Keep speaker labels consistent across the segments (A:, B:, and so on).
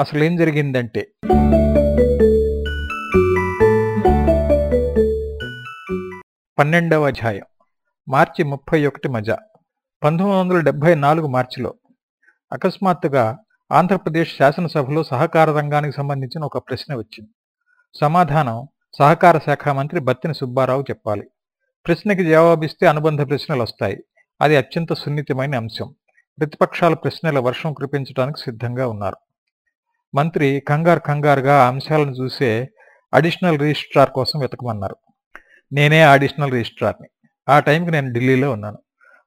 A: అసలు ఏం జరిగిందంటే పన్నెండవ అధ్యాయం మార్చి ముప్పై ఒకటి మజ. పంతొమ్మిది వందల డెబ్బై నాలుగు మార్చిలో అకస్మాత్తుగా ఆంధ్రప్రదేశ్ శాసనసభలో సహకార రంగానికి సంబంధించిన ఒక ప్రశ్న వచ్చింది. సమాధానం సహకార శాఖ మంత్రి బత్తిన సుబ్బారావు చెప్పాలి. ప్రశ్నకి జవాబిస్తే అనుబంధ ప్రశ్నలు వస్తాయి. అది అత్యంత సున్నితమైన అంశం. ప్రతిపక్షాల ప్రశ్నల వర్షం కురిపించడానికి సిద్ధంగా ఉన్నారు. మంత్రి కంగారు కంగారుగా అంశాలను చూసే అడిషనల్ రిజిస్ట్రార్ కోసం వెతకమన్నారు. నేనే అడిషనల్ రిజిస్ట్రార్ని. ఆ టైంకి నేను ఢిల్లీలో ఉన్నాను.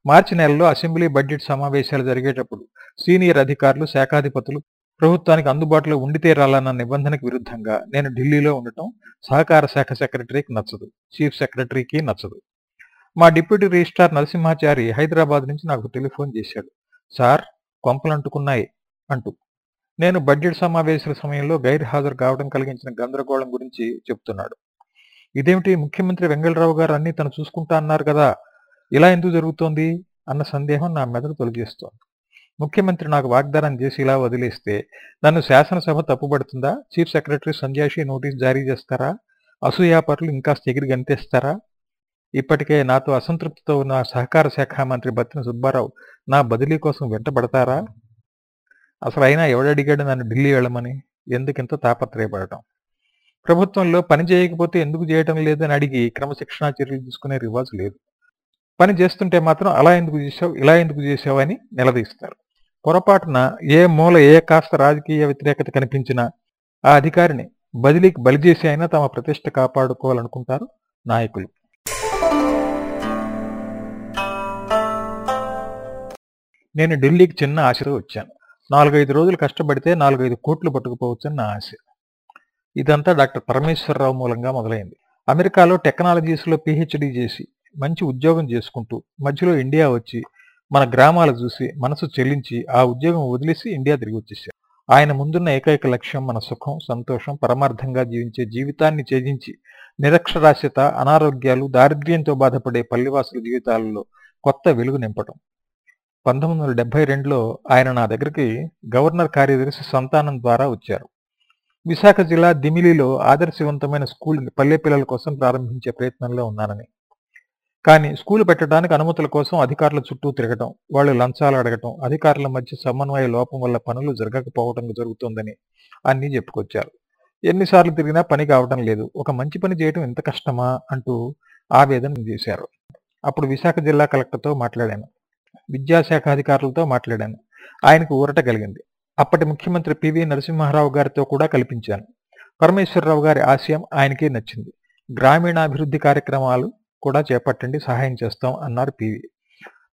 A: మార్చి నెలలో అసెంబ్లీ బడ్జెట్ సమావేశాలు జరిగేటప్పుడు సీనియర్ అధికారులు శాఖాధిపతులు ప్రభుత్వానికి అందుబాటులో ఉండి తీరాలన్న నిబంధనకు విరుద్ధంగా నేను ఢిల్లీలో ఉండటం సహకార శాఖ సెక్రటరీకి నచ్చదు. చీఫ్ సెక్రటరీకి నచ్చదు. మా డిప్యూటీ రిజిస్ట్రార్ నరసింహాచారి హైదరాబాద్ నుంచి నాకు టెలిఫోన్ చేశాడు. సార్ కొంపలంటుకున్నాయి అంటూ నేను బడ్జెట్ సమావేశాల సమయంలో గైర్హాజరు కావడం కలిగించిన గందరగోళం గురించి చెప్తున్నాడు. ఇదేమిటి? ముఖ్యమంత్రి వెంగళరావు గారు అన్ని తను చూసుకుంటా అన్నారు కదా ఇలా ఎందుకు జరుగుతోంది? అన్న సందేహం నా మెదడు తొలగిస్తోంది. ముఖ్యమంత్రి నాకు వాగ్దానం చేసి ఇలా వదిలేస్తే నన్ను శాసనసభ తప్పుపడుతుందా? చీఫ్ సెక్రటరీ సంజాషి నోటీస్ జారీ చేస్తారా? అసూయాపరులు ఇంకా ఎగిరి గంతేస్తారా? ఇప్పటికే నాతో అసంతృప్తితో ఉన్న సహకార శాఖ మంత్రి బత్తిన సుబ్బారావు నా బదిలీ కోసం వెంటబడతారా? అసలు అయినా ఎవడడిగాడు నన్ను ఢిల్లీ వెళ్ళమని? ఎందుకింత తాపత్రయపడటం? ప్రభుత్వంలో పని చేయకపోతే ఎందుకు చేయటం లేదని అడిగి క్రమశిక్షణా చర్యలు తీసుకునే రివాజు లేదు. పని చేస్తుంటే మాత్రం అలా ఎందుకు చేసావు ఇలా ఎందుకు చేసావు అని నిలదీస్తారు. పొరపాటున ఏ మూల ఏ కాస్త రాజకీయ వ్యతిరేకత కనిపించినా ఆ అధికారిని బదిలీకి బలి చేసి అయినా తమ ప్రతిష్ట కాపాడుకోవాలనుకుంటారు నాయకులు. నేను ఢిల్లీకి చిన్న ఆశతో వచ్చాను. నాలుగైదు రోజులు కష్టపడితే నాలుగైదు కోట్లు పట్టుకుపోవచ్చని నా ఆశ. ఇదంతా డాక్టర్ పరమేశ్వరరావు మూలంగా మొదలైంది. అమెరికాలో టెక్నాలజీస్లో పిహెచ్డి చేసి మంచి ఉద్యోగం చేసుకుంటూ మధ్యలో ఇండియా వచ్చి మన గ్రామాలు చూసి మనసు చెల్లించి ఆ ఉద్యోగం వదిలేసి ఇండియా తిరిగి వచ్చేసారు. ఆయన ముందున్న ఏకైక లక్ష్యం మన సుఖం సంతోషం పరమార్థంగా జీవించే జీవితాన్ని ఛేదించి నిరక్షరాస్యత అనారోగ్యాలు దారిద్ర్యంతో బాధపడే పల్లివాసుల జీవితాలలో కొత్త వెలుగు నింపటం. పంతొమ్మిది వందల డెబ్బై రెండులో ఆయన నా దగ్గరికి గవర్నర్ కార్యదర్శి సంతానం ద్వారా వచ్చారు. విశాఖ జిల్లా దిమిలిలో ఆదర్శవంతమైన స్కూల్ పల్లె పిల్లల కోసం ప్రారంభించే ప్రయత్నంలో ఉన్నానని. కానీ స్కూల్ పెట్టడానికి అనుమతుల కోసం అధికారుల చుట్టూ తిరగటం వాళ్ళు లంచాలు అడగటం అధికారుల మధ్య సమన్వయ లోపం వల్ల పనులు జరగకపోవటం జరుగుతోందని అన్నీ చెప్పుకొచ్చారు. ఎన్నిసార్లు తిరిగినా పని కావటం లేదు. ఒక మంచి పని చేయటం ఎంత కష్టమా అంటూ ఆవేదన చేశారు. అప్పుడు విశాఖ జిల్లా కలెక్టర్తో మాట్లాడాను. విద్యాశాఖ అధికారులతో మాట్లాడాను. ఆయనకు ఊరట కలిగింది. అప్పటి ముఖ్యమంత్రి పివి నరసింహారావు గారితో కూడా కల్పించాను. పరమేశ్వరరావు గారి ఆశయం ఆయనకే నచ్చింది. గ్రామీణాభివృద్ధి కార్యక్రమాలు కూడా చేపట్టండి సహాయం చేస్తాం అన్నారు పివి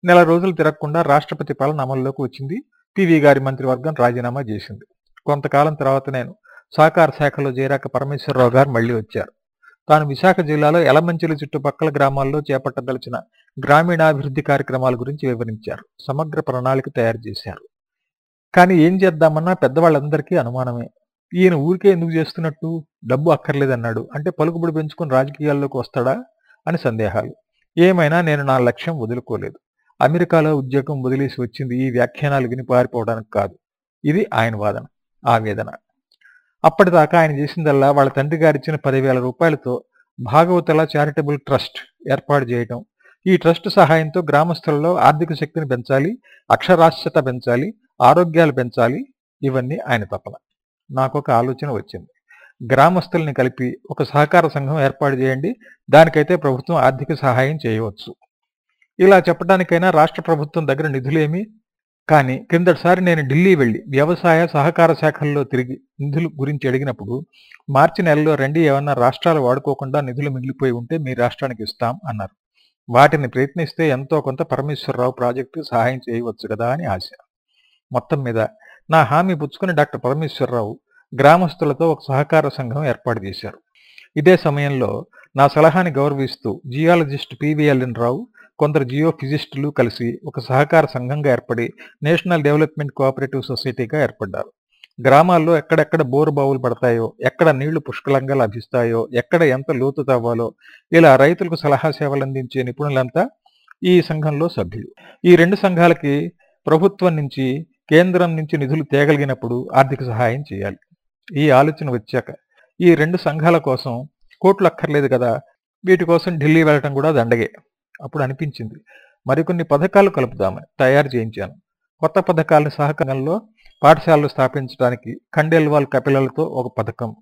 A: నెల రోజులు తిరగకుండా రాష్ట్రపతి పాలన అమల్లోకి వచ్చింది. పివి గారి మంత్రివర్గం రాజీనామా చేసింది. కొంతకాలం తర్వాత నేను సహకార శాఖలో చేరాక పరమేశ్వరరావు గారు మళ్ళీ వచ్చారు. తాను విశాఖ జిల్లాలో ఎలమంచిలి చుట్టుపక్కల గ్రామాల్లో చేపట్టదలిచిన గ్రామీణాభివృద్ధి కార్యక్రమాల గురించి వివరించారు. సమగ్ర ప్రణాళిక తయారు చేశారు. కానీ ఏం చేద్దామన్నా పెద్దవాళ్ళందరికీ అనుమానమే. ఈయన ఊరికే ఎందుకు చేస్తున్నట్టు? డబ్బు అక్కర్లేదన్నాడు. అంటే పలుకుబడి పెంచుకుని రాజకీయాల్లోకి వస్తాడా? అని సందేహాలు. ఏమైనా నేను నా లక్ష్యం వదులుకోలేదు. అమెరికాలో ఉద్యోగం వదిలేసి వచ్చింది ఈ వ్యాఖ్యానాలు విని పారిపోవడానికి కాదు. ఇది ఆయన వాదన ఆవేదన. అప్పటిదాకా ఆయన చేసిందల్లా వాళ్ళ తండ్రి గారిచ్చిన పదివేల రూపాయలతో భాగవతల చారిటబుల్ ట్రస్ట్ ఏర్పాటు చేయటం. ఈ ట్రస్ట్ సహాయంతో గ్రామస్తులలో ఆర్థిక శక్తిని పెంచాలి అక్షరాస్యత పెంచాలి ఆరోగ్యాలు పెంచాలి ఇవన్నీ ఆయన తపన. ఒక ఆలోచన వచ్చింది. గ్రామస్తుల్ని కలిపి ఒక సహకార సంఘం ఏర్పాటు చేయండి దానికైతే ప్రభుత్వం ఆర్థిక సహాయం చేయవచ్చు. ఇలా చెప్పడానికైనా రాష్ట్ర ప్రభుత్వం దగ్గర నిధులేమి కానీ క్రిందటిసారి నేను ఢిల్లీ వెళ్ళి వ్యవసాయ సహకార శాఖల్లో తిరిగి నిధులు గురించి అడిగినప్పుడు మార్చి నెలలో రండి ఏమన్నా రాష్ట్రాలు వాడుకోకుండా నిధులు మిగిలిపోయి ఉంటే మీ రాష్ట్రానికి ఇస్తాం అన్నారు. వాటిని ప్రయత్నిస్తే ఎంతో కొంత పరమేశ్వరరావు ప్రాజెక్టు సహాయం చేయవచ్చు కదా అని ఆశ. మొత్తం మీద నా హామీ పుచ్చుకుని డాక్టర్ పరమేశ్వరరావు గ్రామస్తులతో ఒక సహకార సంఘం ఏర్పాటు చేశారు. ఇదే సమయంలో నా సలహాని గౌరవిస్తూ జియాలజిస్ట్ పివిఎల్ఎన్ రావు కొందరు జియో ఫిజిస్టులు కలిసి ఒక సహకార సంఘంగా ఏర్పడి నేషనల్ డెవలప్మెంట్ కోఆపరేటివ్ సొసైటీగా ఏర్పడ్డారు. గ్రామాల్లో ఎక్కడెక్కడ బోరు బావులు పడతాయో ఎక్కడ నీళ్ళు పుష్కలంగా లభిస్తాయో ఎక్కడ ఎంత లోతు తవ్వాలో ఇలా రైతులకు సలహా సేవలు అందించే నిపుణులంతా ఈ సంఘంలో సభ్యులు. ఈ రెండు సంఘాలకి ప్రభుత్వం నుంచి కేంద్రం నుంచి నిధులు తేగలిగినప్పుడు ఆర్థిక సహాయం చేయాలి. ఈ ఆలోచన వచ్చాక ఈ రెండు సంఘాల కోసం కోట్లు అక్కర్లేదు కదా వీటి కోసం ఢిల్లీ వెళ్ళటం కూడా దండగే. అప్పుడు అనిపించింది మరికొన్ని పథకాలు కలుపుదామని తయారు చేయించాను. కొత్త పథకాలను సహకారంలో పాఠశాలలు స్థాపించడానికి ఖండేల్వాల్ కపిలలతో ఒక పథకం.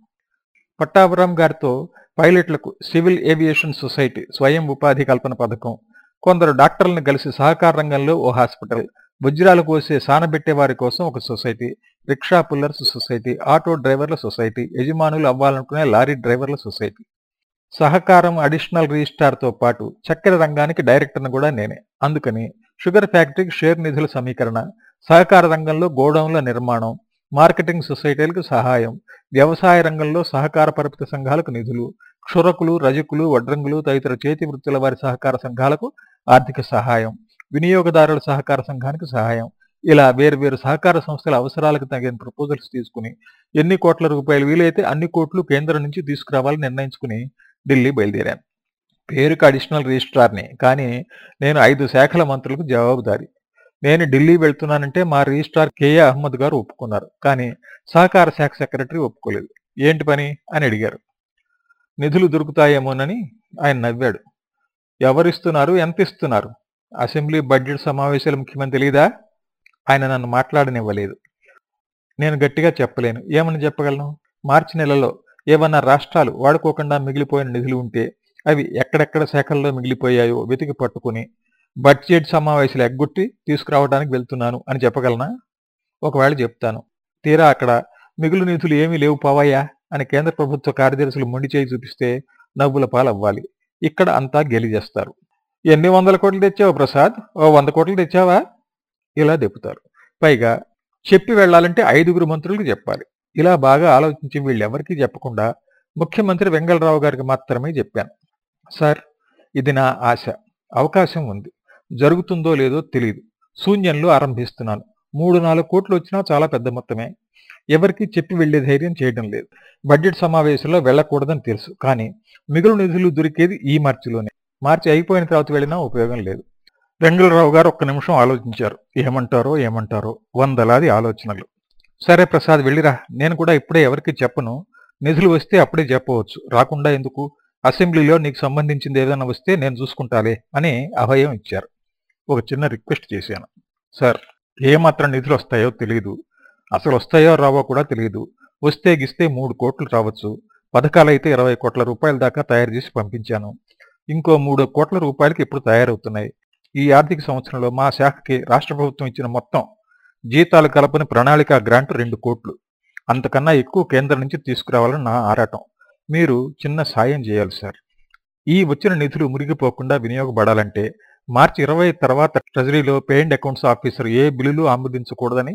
A: పట్టాభరం గారితో పైలట్లకు సివిల్ ఏవియేషన్ సొసైటీ స్వయం ఉపాధి కల్పన పథకం. కొందరు డాక్టర్లను కలిసి సహకార రంగంలో ఓ హాస్పిటల్. వజ్రాలు కోసే సానబెట్టే వారి కోసం ఒక society. Rickshaw pullers society auto డ్రైవర్ల సొసైటీ. యజమానులు అవ్వాలనుకునే లారీ డ్రైవర్ల సొసైటీ. సహకారం అడిషనల్ రిజిస్ట్రార్తో పాటు చక్కెర రంగానికి డైరెక్టర్ను కూడా నేనే. అందుకని షుగర్ ఫ్యాక్టరీకి షేర్ నిధుల సమీకరణ సహకార రంగంలో గోడౌన్ల నిర్మాణం మార్కెటింగ్ సొసైటీలకు సహాయం వ్యవసాయ రంగంలో సహకార పరపతి సంఘాలకు నిధులు క్షురకులు రజకులు వడ్రంగులు తదితర చేతి వృత్తుల వారి సహకార సంఘాలకు ఆర్థిక సహాయం వినియోగదారుల సహకార సంఘానికి సహాయం. ఇలా వేర్వేరు సహకార సంస్థల అవసరాలకు తగిన ప్రపోజల్స్ తీసుకుని ఎన్ని కోట్ల రూపాయలు వీలైతే అన్ని కోట్లు కేంద్రం నుంచి తీసుకురావాలని నిర్ణయించుకుని ఢిల్లీ బయలుదేరాను. పేరుకు అడిషనల్ రిజిస్ట్రార్ని కానీ నేను ఐదు శాఖల మంత్రులకు జవాబుదారి. నేను ఢిల్లీ వెళ్తున్నానంటే మా రిజిస్ట్రార్ కేఏ అహ్మద్ గారు ఒప్పుకున్నారు కానీ సహకార శాఖ సెక్రటరీ ఒప్పుకోలేదు. ఏంటి పని? అని అడిగారు. నిధులు దొరుకుతాయేమోనని ఆయన నవ్వాడు. ఎవరిస్తున్నారు? ఎంత ఇస్తున్నారు అసెంబ్లీ బడ్జెట్ సమావేశాలు ముఖ్యమని తెలీదా? ఆయన నన్ను మాట్లాడనివ్వలేదు. నేను గట్టిగా చెప్పలేను. ఏమని చెప్పగలను? మార్చి నెలలో ఏమన్నా రాష్ట్రాలు వాడుకోకుండా మిగిలిపోయిన నిధులు ఉంటే అవి ఎక్కడెక్కడ శాఖల్లో మిగిలిపోయాయో వెతికి పట్టుకుని బడ్జెట్ సమావేశాలు ఎగ్గొట్టి తీసుకురావడానికి వెళ్తున్నాను అని చెప్పగలనా? ఒకవేళ చెప్తాను. తీరా అక్కడ మిగులు నిధులు ఏమీ లేవు పోవాయా? అని కేంద్ర ప్రభుత్వ కార్యదర్శులు మొండి చేయి చూపిస్తే నవ్వుల పాలవ్వాలి. ఇక్కడ అంతా గెలిచేస్తారు ఎన్ని వందల కోట్లు తెచ్చావు ప్రసాద్? ఓ వంద కోట్లు తెచ్చావా? ఇలా దెప్పుతారు పైగా చెప్పి వెళ్ళాలంటే ఐదుగురు మంత్రులకు చెప్పాలి. ఇలా బాగా ఆలోచించి వీళ్ళెవరికీ చెప్పకుండా ముఖ్యమంత్రి వెంగళరావు గారికి మాత్రమే చెప్పాను. సార్ ఇది నా ఆశ. అవకాశం ఉంది. జరుగుతుందో లేదో తెలియదు శూన్యంలో ఆరంభిస్తున్నాను. మూడు నాలుగు కోట్లు వచ్చినా చాలా పెద్ద మొత్తమే. ఎవరికి చెప్పి వెళ్ళే ధైర్యం చేయడం లేదు. బడ్జెట్ సమావేశంలో వెళ్ళకూడదని తెలుసు. కానీ మిగులు నిధులు దొరికేది ఈ మార్చిలోనే. మార్చి అయిపోయిన తర్వాత వెళ్ళినా ఉపయోగం లేదు. వెంగళరావు గారు ఒక్క నిమిషం ఆలోచించారు. ఏమంటారో ఏమంటారో వందలాది ఆలోచనలు. సరే ప్రసాద్ వెళ్ళిరా. నేను కూడా ఇప్పుడే ఎవరికి చెప్పను. నిధులు వస్తే అప్పుడే చెప్పవచ్చు. రాకుండా ఎందుకు? అసెంబ్లీలో నీకు సంబంధించింది ఏదైనా వస్తే నేను చూసుకుంటాలే అని అభయం ఇచ్చారు. ఒక చిన్న రిక్వెస్ట్ చేశాను. సార్ ఏమాత్రం నిధులు వస్తాయో తెలియదు అసలు వస్తాయో రావో కూడా తెలియదు వస్తే గిస్తే మూడు కోట్లు రావచ్చు. పథకాలైతే ఇరవై కోట్ల రూపాయల దాకా తయారు చేసి పంపించాను. ఇంకో మూడు కోట్ల రూపాయలకి ఇప్పుడు తయారవుతున్నాయి. ఈ ఆర్థిక సంవత్సరంలో మా శాఖకి రాష్ట్ర ప్రభుత్వం ఇచ్చిన మొత్తం జీతాలు కలపని ప్రణాళిక గ్రాంట్ రెండు కోట్లు. అంతకన్నా ఎక్కువ కేంద్రం నుంచి తీసుకురావాలని నా ఆరాటం. మీరు చిన్న సాయం చేయాలి సార్. ఈ వచ్చిన నిధులు మురిగిపోకుండా వినియోగపడాలంటే మార్చి ఇరవై తర్వాత ట్రెజరీలో పేయింట్ అకౌంట్స్ ఆఫీసర్ ఏ బిల్లులు ఆమోదించకూడదని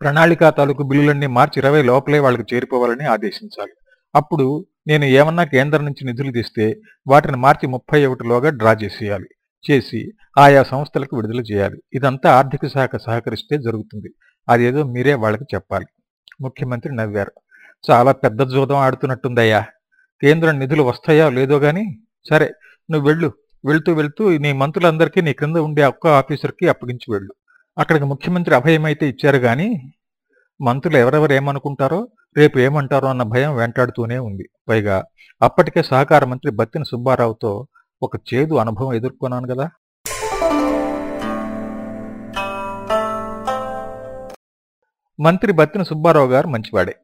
A: ప్రణాళిక తాలూకు బిల్లులన్నీ మార్చి ఇరవై లోపలే వాళ్ళకి చేరిపోవాలని ఆదేశించాలి. అప్పుడు నేను ఏమన్నా కేంద్రం నుంచి నిధులు తీస్తే వాటిని మార్చి ముప్పై ఒకటిలోగా డ్రా చేసేయాలి. చేసి ఆయా సంస్థలకు విడుదల చేయాలి. ఇదంతా ఆర్థిక శాఖ సహకరిస్తే జరుగుతుంది. అదేదో మీరే వాళ్ళకి చెప్పాలి. ముఖ్యమంత్రి నవ్వారు. చాలా పెద్ద జూదం ఆడుతున్నట్టుందయ్యా. కేంద్రం నిధులు వస్తాయో లేదో గాని సరే నువ్వు వెళ్ళు. వెళ్తూ వెళ్తూ నీ మంత్రులందరికీ నీ క్రింద ఉండే ఒక్క ఆఫీసర్కి అప్పగించి వెళ్ళు. అక్కడికి ముఖ్యమంత్రి అభయమైతే ఇచ్చారు కానీ మంత్రులు ఎవరెవరు ఏమనుకుంటారో రేపు ఏమంటారో అన్న భయం వెంటాడుతూనే ఉంది. పైగా అప్పటికే సహకార మంత్రి బత్తిన సుబ్బారావుతో ఒక చేదు అనుభవం ఎదుర్కొన్నాను కదా. మంత్రి బత్తిన సుబ్బారావు గారు మంచివాడే.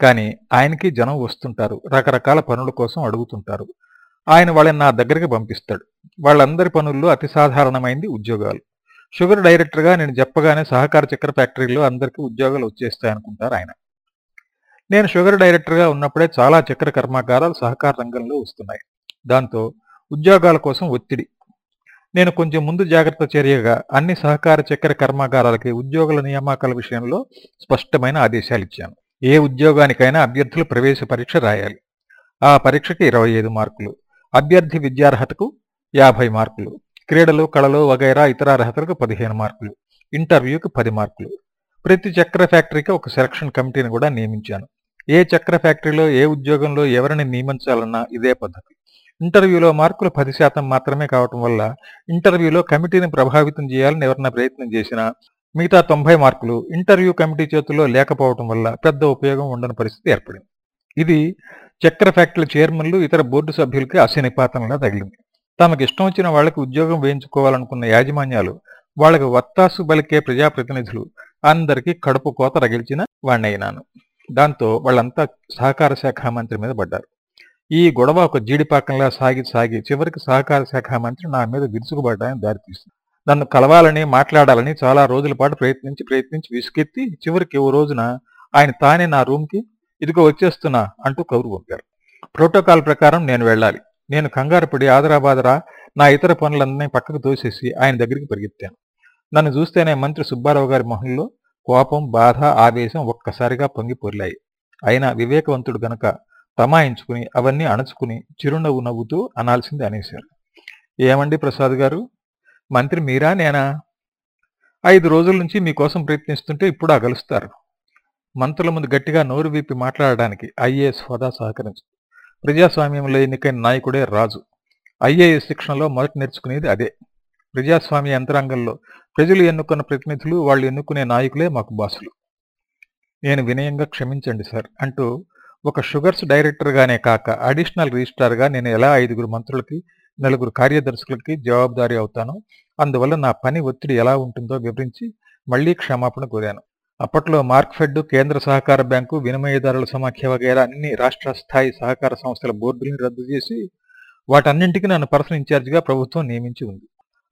A: కానీ ఆయనకి జనం వస్తుంటారు. రకరకాల పనుల కోసం అడుగుతుంటారు. ఆయన వాళ్ళని నా దగ్గరికి పంపిస్తాడు. వాళ్ళందరి పనుల్లో అతి సాధారణమైంది ఉద్యోగాలు. షుగర్ డైరెక్టర్గా నేను చెప్పగానే సహకార చక్కెర ఫ్యాక్టరీలో అందరికీ ఉద్యోగాలు వచ్చేస్తాయనుకుంటారు ఆయన. నేను షుగర్ డైరెక్టర్గా ఉన్నప్పుడే చాలా చక్కెర కర్మాగారాలు సహకార రంగంలో వస్తున్నాయి. దాంతో ఉద్యోగాల కోసం ఒత్తిడి. నేను కొంచెం ముందు జాగ్రత్త చర్యగా అన్ని సహకార చక్కెర కర్మాగారాలకి ఉద్యోగుల నియామకాల విషయంలో స్పష్టమైన ఆదేశాలు ఇచ్చాను. ఏ ఉద్యోగానికైనా అభ్యర్థులు ప్రవేశ పరీక్ష రాయాలి. ఆ పరీక్షకి ఇరవై ఐదు మార్కులు. అభ్యర్థి విద్యార్హతకు యాభై మార్కులు. క్రీడలు కళలు వగైరా ఇతర అర్హతలకు పదిహేను మార్కులు. ఇంటర్వ్యూకి పది మార్కులు. ప్రతి చక్ర ఫ్యాక్టరీకి ఒక సెలక్షన్ కమిటీని కూడా నియమించాను. ఏ చక్ర ఫ్యాక్టరీలో ఏ ఉద్యోగంలో ఎవరిని నియమించాలన్నా ఇదే పద్ధతి. ఇంటర్వ్యూలో మార్కులు పది శాతం మాత్రమే కావటం వల్ల ఇంటర్వ్యూలో కమిటీని ప్రభావితం చేయాలని ఎవరైనా ప్రయత్నం చేసినా మిగతా తొంభై మార్కులు ఇంటర్వ్యూ కమిటీ చేతుల్లో లేకపోవటం వల్ల పెద్ద ఉపయోగం ఉండని పరిస్థితి ఏర్పడింది. ఇది చక్కెర ఫ్యాక్టరీ చైర్మన్లు ఇతర బోర్డు సభ్యులకి అశనిపాతంలా తగిలింది. తమకు ఇష్టం వచ్చిన వాళ్ళకి ఉద్యోగం వేయించుకోవాలనుకున్న యాజమాన్యాలు వాళ్ళకి వత్తాసు బలికే ప్రజాప్రతినిధులు అందరికీ కడుపు కోత రగిల్చిన వాణ్ణయినాను దాంతో వాళ్ళంతా సహకార శాఖ మంత్రి మీద పడ్డారు. ఈ గొడవ ఒక జీడిపాకంలా సాగి సాగి చివరికి సహకార శాఖ మంత్రి నా మీద విరుచుకుపడ్డాయని దారితీస్తుంది నన్ను కలవాలని మాట్లాడాలని చాలా రోజుల పాటు ప్రయత్నించి ప్రయత్నించి విసుకెత్తి చివరికి ఓ రోజున ఆయన తానే నా రూమ్కి ఇదిగో వచ్చేస్తున్నా అంటూ కౌరు పంపారు ప్రోటోకాల్ ప్రకారం నేను వెళ్ళాలి. నేను కంగారు పడి ఆదరాబాదరా నా ఇతర పనులన్నీ పక్కకు తోసేసి ఆయన దగ్గరికి పరిగెత్తాను. నన్ను చూస్తేనే మంత్రి సుబ్బారావు గారి మొహంలో కోపం బాధ ఆవేశం ఒక్కసారిగా పొంగిపొర్లాయి. అయినా వివేకవంతుడు గనక తమాయించుకుని అవన్నీ అణచుకుని చిరునవ్వు నవ్వుతూ అనాల్సింది అనేశారు. ఏమండి ప్రసాద్ గారు? మంత్రి మీరా నేనా? ఐదు రోజుల నుంచి మీకోసం ప్రయత్నిస్తుంటే ఇప్పుడు అగలుస్తారు. మంత్రుల ముందు గట్టిగా నోరు విప్పి మాట్లాడడానికి ఐఏఎస్ హోదా సహకరించు. ప్రజాస్వామ్యంలో ఎన్నికైన నాయకుడే రాజు. ఐఏఎస్ శిక్షణలో మొదటి నేర్చుకునేది అదే. ప్రజాస్వామ్య యంత్రాంగంలో ప్రజలు ఎన్నుకున్న ప్రతినిధులు వాళ్ళు ఎన్నుకునే నాయకులే మాకు బాసులు. నేను వినయంగా క్షమించండి సార్ అంటూ ఒక షుగర్స్ డైరెక్టర్గానే కాక అడిషనల్ రిజిస్ట్రార్గా నేను ఎలా ఐదుగురు మంత్రులకి నలుగురు కార్యదర్శులకి జవాబుదారీ అవుతానో అందువల్ల నా పని ఒత్తిడి ఎలా ఉంటుందో వివరించి మళ్ళీ క్షమాపణ కోరాను. అప్పట్లో మార్క్ఫెడ్ కేంద్ర సహకార బ్యాంకు వినిమయదారుల సమాఖ్య వగైరా అన్ని రాష్ట్ర స్థాయి సహకార సంస్థల బోర్డులను రద్దు చేసి వాటన్నింటికి నన్ను పర్సనల్ ఇన్ఛార్జిగా ప్రభుత్వం నియమించి ఉంది.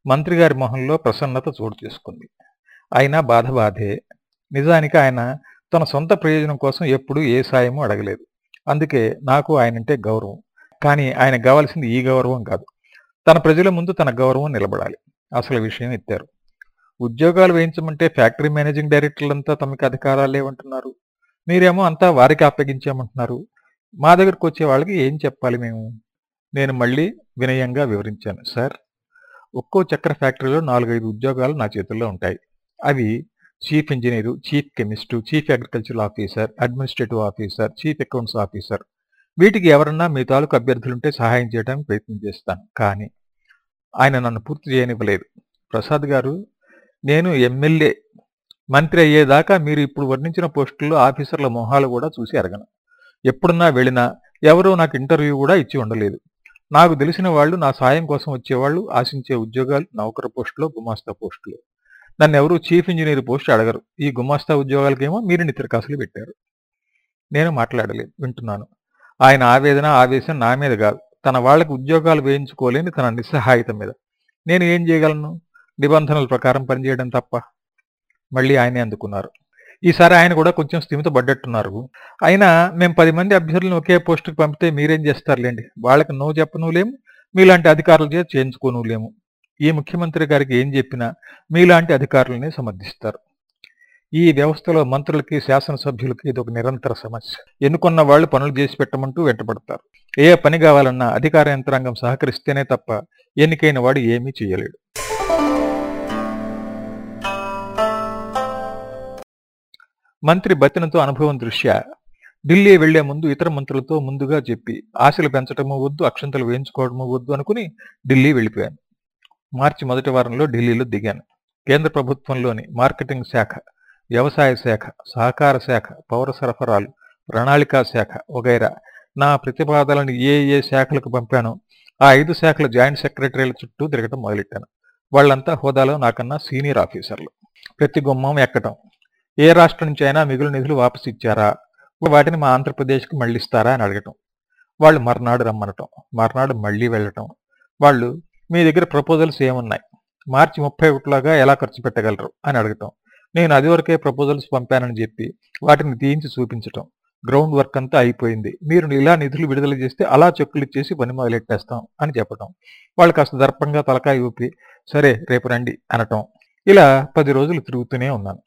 A: మంత్రి గారి మొహంలో ప్రసన్నత చోటు చేసుకుంది. అయినా బాధ బాధే. నిజానికి ఆయన తన సొంత ప్రయోజనం కోసం ఎప్పుడూ ఏ సాయమూ అడగలేదు. అందుకే నాకు ఆయనంటే గౌరవం. కానీ ఆయన కావాల్సింది ఈ గౌరవం కాదు. తన ప్రజల ముందు తన గౌరవం నిలబడాలి. అసలు విషయం ఎత్తారు. ఉద్యోగాలు వేయించమంటే ఫ్యాక్టరీ మేనేజింగ్ డైరెక్టర్లంతా తమకి అధికారాలు లేవంటున్నారు. మీరేమో అంతా వారికి అప్పగించామంటున్నారు. మా దగ్గరకు వచ్చే వాళ్ళకి ఏం చెప్పాలి మేము? నేను మళ్ళీ వినయంగా వివరించాను. సార్ ఒక్కో చక్కెర ఫ్యాక్టరీలో నాలుగైదు ఉద్యోగాలు నా చేతుల్లో ఉంటాయి. అవి chief engineer chief chemist chief agricultural officer administrative officer chief accounts officer వీటికి ఎవరన్నా మీ తాలూకు అభ్యర్థులుంటే సహాయం చేయడానికి ప్రయత్నం చేస్తాను. కానీ ఆయన నన్ను పూర్తి చేయనివ్వలేదు. ప్రసాద్ గారు నేను ఎమ్మెల్యే మంత్రి అయ్యేదాకా మీరు ఇప్పుడు వర్ణించిన పోస్టుల్లో ఆఫీసర్ల మొహాలు కూడా చూసి అరగను. ఎప్పుడున్నా వెళ్ళినా ఎవరూ నాకు ఇంటర్వ్యూ కూడా ఇచ్చి ఉండలేదు. నాకు తెలిసిన వాళ్ళు నా సాయం కోసం వచ్చేవాళ్ళు ఆశించే ఉద్యోగాలు నౌకర పోస్టులు గుమాస్తా పోస్టులు. నన్ను ఎవరు చీఫ్ ఇంజనీర్ పోస్ట్ అడగరు. ఈ గుమాస్తా ఉద్యోగాలకేమో మీరు నిత్యరకాసులు పెట్టారు. నేను మాట్లాడలేదు వింటున్నాను. ఆయన ఆవేదన ఆవేశం నా మీద కాదు. తన వాళ్ళకి ఉద్యోగాలు వేయించుకోలేని తన నిస్సహాయత మీద. నేను ఏం చేయగలను? నిబంధనల ప్రకారం పనిచేయడం తప్ప. మళ్ళీ ఆయనే అందుకున్నారు. ఈసారి ఆయన కూడా కొంచెం స్థిమిత పడ్డట్టున్నారు. అయినా మేము పది మంది అభ్యర్థులను ఒకే పోస్టుకు పంపితే మీరేం చేస్తారులేండి? వాళ్ళకి నో చెప్పను లేము మీలాంటి అధికారులు చేత చేయించుకోను లేము ఈ ముఖ్యమంత్రి గారికి ఏం చెప్పినా మీలాంటి అధికారులనే సమర్థిస్తారు. ఈ వ్యవస్థలో మంత్రులకి శాసనసభ్యులకి ఇది ఒక నిరంతర సమస్య. ఎన్నుకున్న వాళ్ళు పనులు చేసి పెట్టమంటూ వెంటబడతారు. ఏ పని కావాలన్నా అధికార యంత్రాంగం సహకరిస్తేనే తప్ప ఎన్నికైన వాడు ఏమీ చేయలేడు. మంత్రి బతినతో అనుభవం దృష్ట్యా ఢిల్లీ వెళ్ళే ముందు ఇతర మంత్రులతో ముందుగా చెప్పి ఆశలు పెంచటము వద్దు అక్షంతలు వేయించుకోవడము వద్దు అనుకుని ఢిల్లీ వెళ్ళిపోయాను. మార్చి మొదటి వారంలో ఢిల్లీలో దిగాను. కేంద్ర ప్రభుత్వంలోని మార్కెటింగ్ శాఖ వ్యవసాయ శాఖ సహకార శాఖ పౌర సరఫరాలు ప్రణాళికా శాఖ వగైరా నా ప్రతిపాదనలను ఏ ఏ శాఖలకు పంపానో ఆ ఐదు శాఖల జాయింట్ సెక్రటరీల చుట్టూ తిరగటం మొదలెట్టాను. వాళ్ళంతా హోదాలో నాకన్నా సీనియర్ ఆఫీసర్లు. ప్రతి గుమ్మం ఎక్కటం. ఏ రాష్ట్రం నుంచి అయినా మిగులు నిధులు వాపసు ఇచ్చారా? వాటిని మా ఆంధ్రప్రదేశ్కి మళ్ళిస్తారా అని అడగటం. వాళ్ళు మర్నాడు రమ్మనటం. మర్నాడు మళ్ళీ వెళ్ళటం. వాళ్ళు మీ దగ్గర ప్రపోజల్స్ ఏమున్నాయి? మార్చి ముప్పై ఒకటిలాగా ఎలా ఖర్చు పెట్టగలరు? అని అడగటం నేను అది వరకే ప్రపోజల్స్ పంపానని చెప్పి వాటిని తీయించి చూపించటం. గ్రౌండ్ వర్క్ అంతా అయిపోయింది. మీరు ఇలా నిధులు విడుదల చేస్తే అలా చెక్కులు ఇచ్చేసి పని మొదలెట్టేస్తాం అని చెప్పటం. వాళ్ళు కాస్త దర్పంగా తలకాయ ఊపి సరే రేపు రండి అనటం. ఇలా పది రోజులు తిరుగుతూనే ఉన్నాను.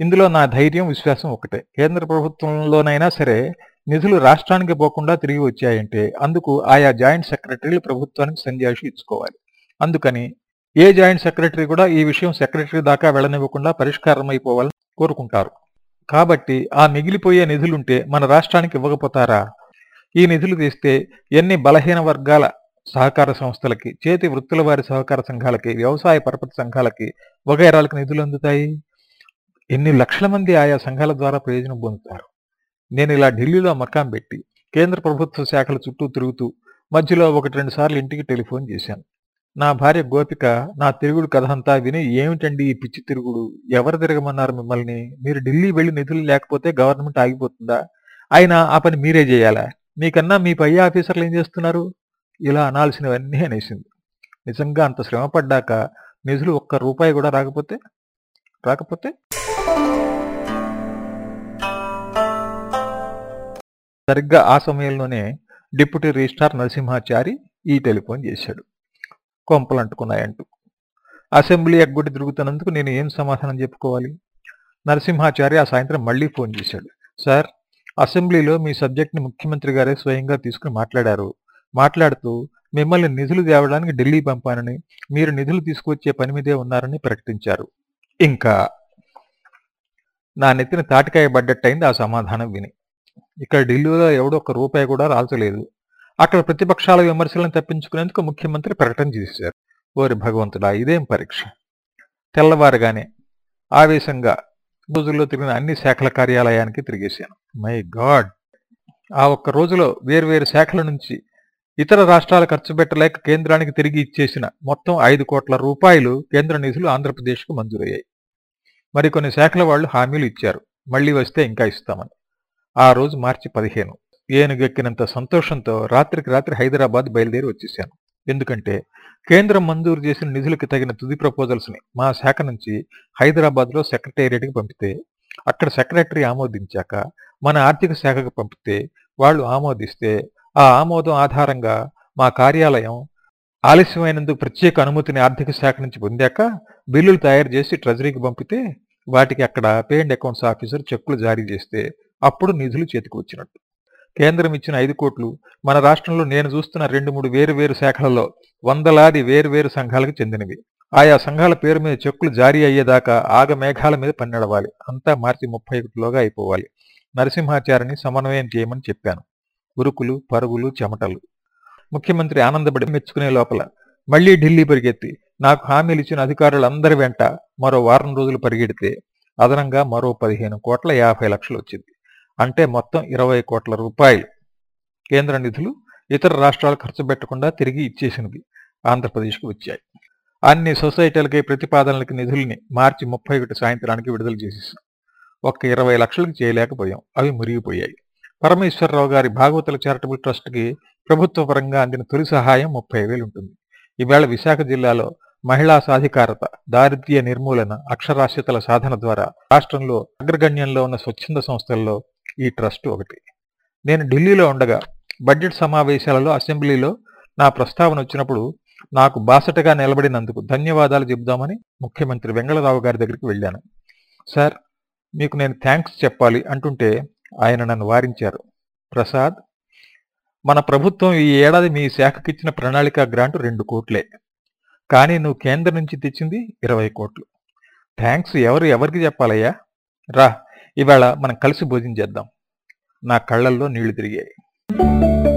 A: ఇందులో నా ధైర్యం విశ్వాసం ఒకటే. కేంద్ర ప్రభుత్వంలోనైనా సరే నిధులు రాష్ట్రానికి పోకుండా తిరిగి వచ్చాయంటే అందుకు ఆయా జాయింట్ సెక్రటరీలు ప్రభుత్వానికి సంజాయిషి ఇచ్చుకోవాలి. అందుకని ఏ జాయింట్ సెక్రటరీ కూడా ఈ విషయం సెక్రటరీ దాకా వెళ్ళనివ్వకుండా పరిష్కారం అయిపోవాలని కోరుకుంటారు. కాబట్టి ఆ మిగిలిపోయే నిధులుంటే మన రాష్ట్రానికి ఇవ్వకపోతారా? ఈ నిధులు తీస్తే ఎన్ని బలహీన వర్గాల సహకార సంస్థలకి చేతి వృత్తుల వారి సహకార సంఘాలకి వ్యవసాయ పరపతి సంఘాలకి వగైరాలకు నిధులు అందుతాయి? ఎన్ని లక్షల మంది ఆయా సంఘాల ద్వారా ప్రయోజనం పొందుతారు? నేను ఇలా ఢిల్లీలో మకాం పెట్టి కేంద్ర ప్రభుత్వ శాఖల చుట్టూ తిరుగుతూ మధ్యలో ఒకటి రెండు సార్లు ఇంటికి టెలిఫోన్ చేశాను. నా భార్య గోపిక నా తిరుగుడు కథ అంతా విని ఏమిటండి ఈ పిచ్చి తిరుగుడు? ఎవరు తిరగమన్నారు మిమ్మల్ని? మీరు ఢిల్లీ వెళ్ళి నిధులు లేకపోతే గవర్నమెంట్ ఆగిపోతుందా? అయినా ఆ పని మీరే చేయాలా? మీకన్నా మీ పై ఆఫీసర్లు ఏం చేస్తున్నారు? ఇలా అనాల్సినవన్నీ అనేసింది. నిజంగా అంత శ్రమ పడ్డాక నిధులు ఒక్క రూపాయి కూడా రాకపోతే? రాకపోతే? సరిగ్గా ఆ సమయంలోనే డిప్యూటీ రిజిస్ట్రార్ నరసింహాచారి ఈ టెలిఫోన్ చేశాడు. కొంపలు అంటుకున్నాయంటూ. అసెంబ్లీ ఎగ్గొట్టి తిరుగుతున్నందుకు నేను ఏం సమాధానం చెప్పుకోవాలి? నరసింహాచారి ఆ సాయంత్రం మళ్ళీ ఫోన్ చేశాడు. సార్ అసెంబ్లీలో మీ సబ్జెక్ట్ని ముఖ్యమంత్రి గారే స్వయంగా తీసుకుని మాట్లాడారు. మాట్లాడుతూ మిమ్మల్ని నిధులు తేవడానికి ఢిల్లీ పంపానని మీరు నిధులు తీసుకొచ్చే పని మీదే ఉన్నారని ప్రకటించారు. ఇంకా నా నెత్తిన తాటికాయ పడ్డట్టయింది ఆ సమాధానం విని. ఇక్కడ ఢిల్లీలో ఎవడో ఒక రూపాయి కూడా రాల్చలేదు. అక్కడ ప్రతిపక్షాల విమర్శలను తప్పించుకునేందుకు ముఖ్యమంత్రి ప్రకటన చేశారు. ఓరి భగవంతుడా ఇదేం పరీక్ష? తెల్లవారుగానే ఆవేశంగా రోజుల్లో తిరిగిన అన్ని శాఖల కార్యాలయానికి తిరిగేశాను. My God! ఆ ఒక్క రోజులో వేర్వేరు శాఖల నుంచి ఇతర రాష్ట్రాలు ఖర్చు పెట్టలేక కేంద్రానికి తిరిగి ఇచ్చేసిన మొత్తం ఐదు కోట్ల రూపాయలు కేంద్ర నిధులు ఆంధ్రప్రదేశ్కు మంజూరయ్యాయి. మరికొన్ని శాఖల వాళ్ళు హామీలు ఇచ్చారు. మళ్ళీ వస్తే ఇంకా ఇస్తామని. ఆ రోజు మార్చి పదిహేను. ఏనుగెక్కినంత సంతోషంతో రాత్రికి రాత్రి హైదరాబాద్ బయలుదేరి వచ్చేశాను ఎందుకంటే కేంద్రం మంజూరు చేసిన నిధులకు తగిన తుది ప్రపోజల్స్ని మా శాఖ నుంచి హైదరాబాద్లో సెక్రటేరియట్కి పంపితే అక్కడ సెక్రటరీ ఆమోదించాక మన ఆర్థిక శాఖకు పంపితే వాళ్ళు ఆమోదిస్తే ఆ ఆమోదం ఆధారంగా మా కార్యాలయం ఆలస్యమైనందుకు ప్రత్యేక అనుమతిని ఆర్థిక శాఖ నుంచి పొందాక బిల్లులు తయారు చేసి ట్రెజరీకి పంపితే వాటికి అక్కడ పే అండ్ అకౌంట్స్ ఆఫీసర్ చెక్కులు జారీ చేస్తే అప్పుడు నిధులు చేతికి వచ్చినట్టు. కేంద్రం ఇచ్చిన ఐదు కోట్లు మన రాష్ట్రంలో నేను చూస్తున్న రెండు మూడు వేరు వేరు శాఖలలో వందలాది వేరు వేరు సంఘాలకు చెందినవి. ఆయా సంఘాల పేరు మీద చెక్కులు జారీ అయ్యేదాకా ఆగ మేఘాల మీద పన్నెడవాలి. అంతా మార్చి ముప్పై ఒకటిలోగా అయిపోవాలి. నరసింహాచారిని సమన్వయం చేయమని చెప్పాను. ఉరుకులు పరుగులు చెమటలు. ముఖ్యమంత్రి ఆనందపడి మెచ్చుకునే లోపల మళ్ళీ ఢిల్లీ పరిగెత్తి నాకు హామీలు ఇచ్చిన అధికారులందరి వెంట మరో వారం రోజులు పరిగెడితే అదనంగా మరో పదిహేను కోట్ల యాభై లక్షలు వచ్చింది. అంటే మొత్తం ఇరవై కోట్ల రూపాయలు కేంద్ర నిధులు ఇతర రాష్ట్రాలు ఖర్చు పెట్టకుండా తిరిగి ఇచ్చేసినవి ఆంధ్రప్రదేశ్కు వచ్చాయి. అన్ని సొసైటీలకి ప్రతిపాదనలకి నిధుల్ని మార్చి ముప్పై ఒకటి సాయంత్రానికి విడుదల చేసేసాం ఒక్క ఇరవై లక్షలకు చేయలేకపోయాం. అవి మురిగిపోయాయి. పరమేశ్వరరావు గారి భాగవతుల చారిటబుల్ ట్రస్ట్కి ప్రభుత్వ పరంగా అందిన తొలి సహాయం ముప్పై వేలు ఉంటుంది. ఈవేళ విశాఖ జిల్లాలో మహిళా సాధికారత దారిద్ర్య నిర్మూలన అక్షరాస్యతల సాధన ద్వారా రాష్ట్రంలో అగ్రగణ్యంలో ఉన్న స్వచ్ఛంద సంస్థల్లో ఈ ట్రస్ట్ ఒకటి. నేను ఢిల్లీలో ఉండగా బడ్జెట్ సమావేశాలలో అసెంబ్లీలో నా ప్రస్తావన వచ్చినప్పుడు నాకు బాసటగా నిలబడినందుకు ధన్యవాదాలు చెబుదామని ముఖ్యమంత్రి వెంగళరావు గారి దగ్గరికి వెళ్ళాను. సార్ మీకు నేను థ్యాంక్స్ చెప్పాలి అంటుంటే ఆయన నన్ను వారించారు. ప్రసాద్ మన ప్రభుత్వం ఈ ఏడాది మీ శాఖకిచ్చిన ప్రణాళిక గ్రాంట్ రెండు కోట్లే. కానీ నువ్వు కేంద్రం నుంచి తెచ్చింది ఇరవై కోట్లు. థ్యాంక్స్ ఎవరు ఎవరికి చెప్పాలయ్యా? రా ఇవాళ మనం కలిసి భోజనం చేద్దాం. నా కళ్ళల్లో నీళ్ళు తిరిగాయి.